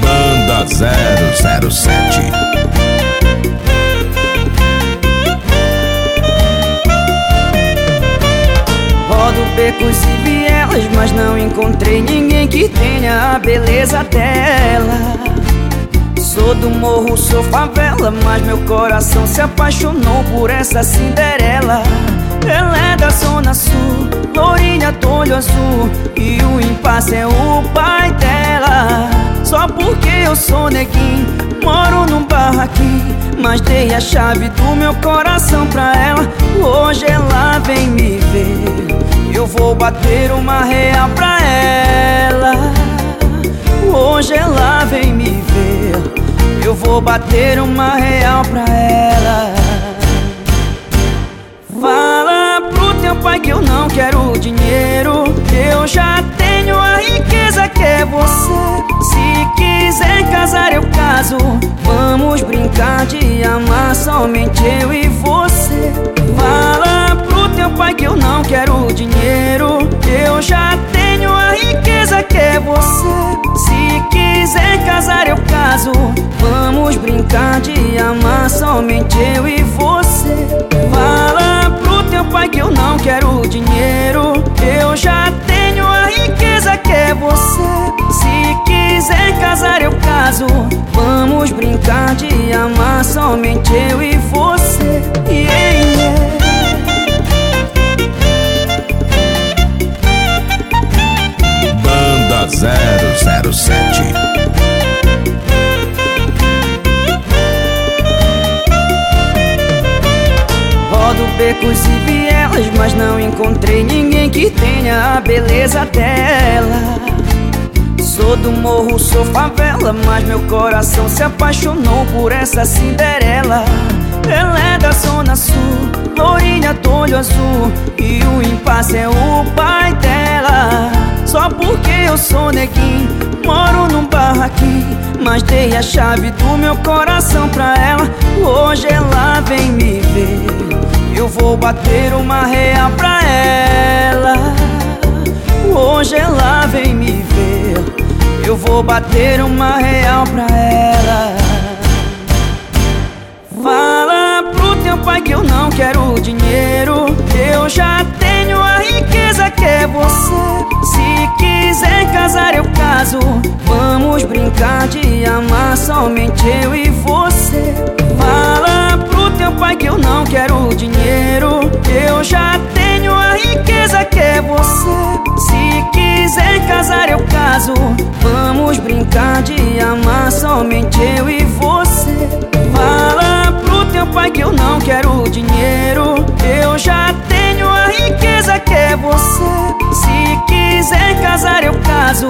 Banda 007 Rodo becos e vielas, mas não encontrei ninguém que tenha a beleza dela. Sou do morro, sou favela, mas meu coração se apaixonou por essa Cinderela. Ela é da zona sul, lourinha, tolho azul, e o impasse é o pai dela. Só porque eu sou neguinho, moro num barraquinho, mas dei a chave do meu coração pra ela. Hoje ela vem me ver, eu vou bater uma real pra ela. Hoje ela vem me ver eu vou bater uma real pra ela casar eu caso. Vamos brincar de amar somente eu e você. Fala pro teu pai que eu não quero dinheiro. Eu já tenho a riqueza que é você. Se quiser casar eu caso. Vamos brincar de amar somente somente eu e você yeah, yeah. Banda 007 Rodo becos e vielas, mas não encontrei ninguém que tenha a beleza dela. Sou do morro, sou favela, mas meu coração se apaixonou por essa Cinderela. Ela é da zona sul, lourinha, tolho azul, e o impasse é o pai dela. Só porque eu sou neguinho, moro num barraquinho, mas dei a chave do meu coração pra ela. Hoje ela vem me ver. Eu vou bater uma real pra ela Hoje ela vem me ver Eu vou bater uma real pra ela. Fala pro teu pai que eu não quero dinheiro. Eu já tenho a riqueza que é você. Se quiser casar eu caso. Vamos brincar de amar somente eu brincar de amar somente eu e você. Fala pro teu pai que eu não quero dinheiro. Eu já tenho a riqueza que é você. Se quiser casar eu caso